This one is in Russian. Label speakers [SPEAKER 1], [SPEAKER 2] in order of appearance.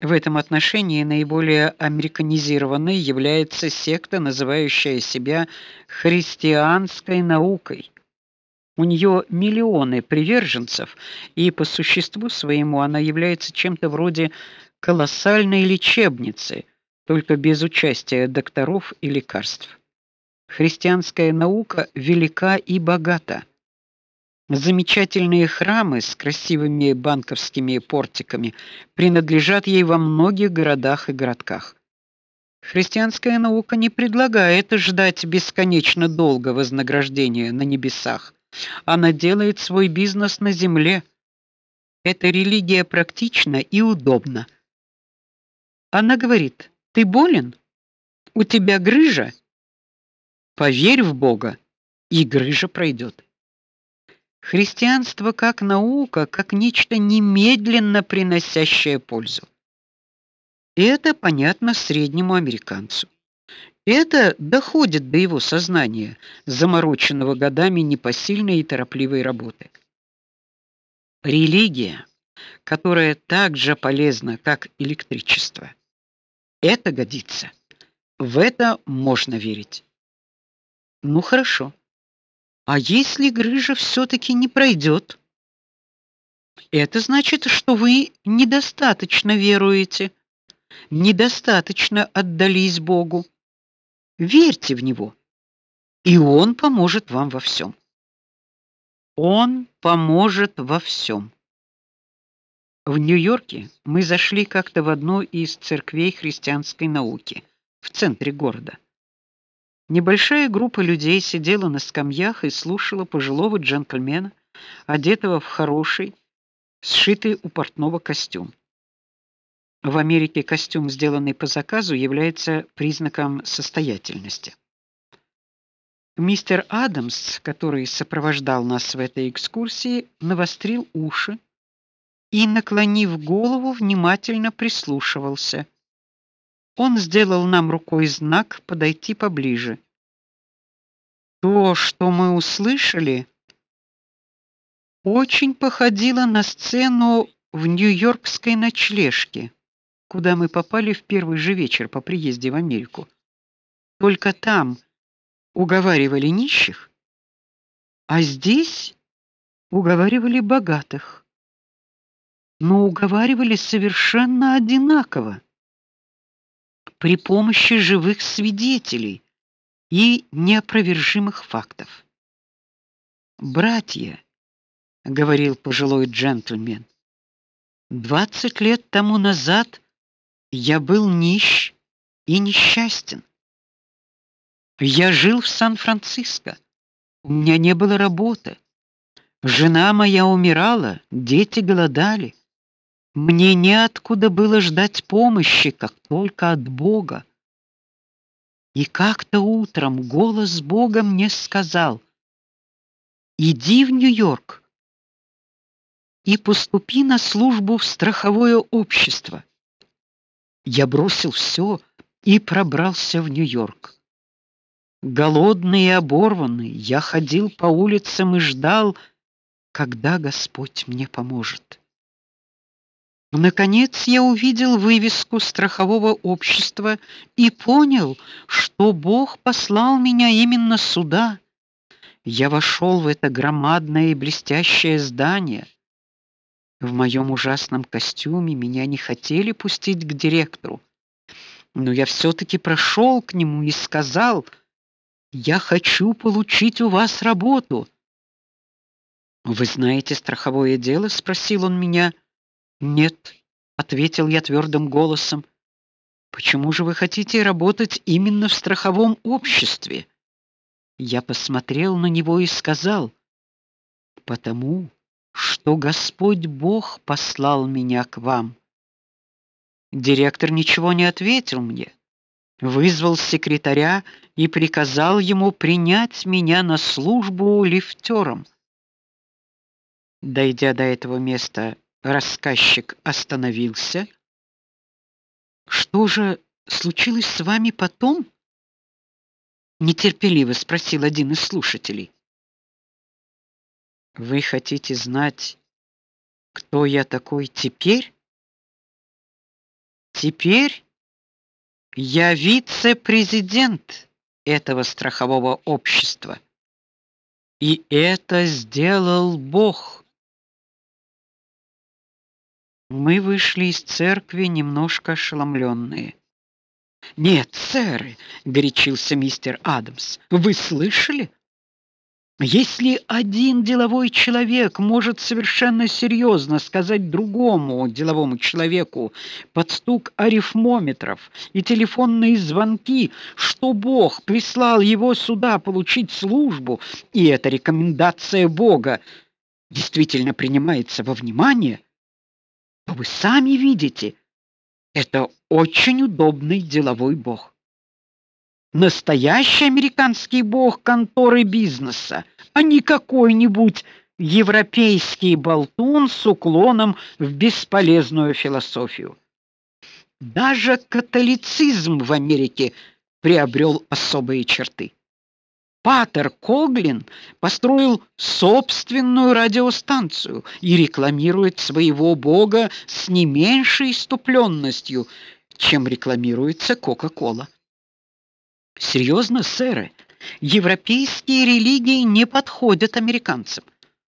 [SPEAKER 1] В этом отношении наиболее американизированной является секта, называющая себя христианской наукой. У нее миллионы приверженцев, и по существу своему она является чем-то вроде колоссальной лечебницы, только без участия докторов и лекарств. Христианская наука велика и богата. Замечательные храмы с красивыми банковскими портиками принадлежат ей во многих городах и городках. Христианская наука не предлагает ждать бесконечно долго вознаграждения на небесах. Она делает свой бизнес на земле. Эта религия практична и удобна. Она говорит: "Ты болен? У тебя грыжа? Поверь в Бога, и грыжа пройдет. Христианство как наука, как нечто немедленно приносящее пользу. И это понятно среднему американцу. Это доходит до его сознания, замороченного годами непосильной и торопливой работы. Религия, которая так же полезна, как электричество. Это годится. В это можно верить. Ну хорошо. А если грыжа все таки не пройдет? Это значит, что вы недостаточно веруете, недостаточно отдались Богу. Верьте в него, и он поможет вам во всем. Он поможет во всем. В Нью-Йорке мы зашли как-то в одну из церквей христианской науки в центре города. Небольшая группа людей сидела на скамьях и слушала пожилого джентльмена, одетого в хороший, сшитый у портного костюм. В Америке костюм, сделанный по заказу, является признаком состоятельности. Мистер Адамс, который сопровождал нас в этой экскурсии, навострил уши и, наклонив голову, внимательно прислушивался. Он сделал нам рукой знак подойти поближе. То, что мы услышали, очень походило на сцену в нью-йоркской ночлежке, куда мы попали в первый же вечер по приезде в Америку. Только там уговаривали нищих, а здесь уговаривали богатых. Но уговаривали совершенно одинаково при помощи живых свидетелей и неопровержимых фактов. Братья, говорил пожилой джентльмен. Двадцать лет тому назад я был нищ и несчастен. Я жил в Сан-Франциско. У меня не было работы. Жена моя умирала, дети голодали. Мне неоткуда было ждать помощи, как только от Бога. И как-то утром голос Бога мне сказал: "Иди в Нью-Йорк и поступи на службу в страховое общество". Я бросил все и пробрался в Нью-Йорк. Голодный и оборванный, я ходил по улицам и ждал, когда Господь мне поможет. Наконец я увидел вывеску страхового общества и понял, что Бог послал меня именно сюда. Я вошел в это громадное и блестящее здание. В моем ужасном костюме меня не хотели пустить к директору. Но я все таки прошел к нему и сказал: "Я хочу получить у вас работу". Вы знаете страховое дело, спросил он меня. Нет, ответил я твердым голосом. Почему же вы хотите работать именно в страховом обществе? Я посмотрел на него и сказал: потому что Господь Бог послал меня к вам. Директор ничего не ответил мне. Вызвал секретаря и приказал ему принять меня на службу лифтером. Дойдя до этого места, Рассказчик остановился. Что же случилось с вами потом? нетерпеливо спросил один из слушателей. Вы хотите знать, кто я такой теперь? Теперь я вице-президент этого страхового общества. И это сделал Бог. Мы вышли из церкви немножко ошеломленные. Нет, сэр, горячился мистер Адамс. Вы слышали? Если один деловой человек может совершенно серьезно сказать другому деловому человеку под стук арифмометров и телефонные звонки, что Бог прислал его сюда получить службу, и эта рекомендация Бога действительно принимается во внимание, то вы сами видите, это очень удобный деловой Бог. Настоящий американский бог конторы бизнеса, а не какой-нибудь европейский болтун с уклоном в бесполезную философию. Даже католицизм в Америке приобрел особые черты. Патер Коглин построил собственную радиостанцию и рекламирует своего бога с не меньшей иступленностью, чем рекламируется Кока-кола. Серьезно, сэры, европейские религии не подходят американцам.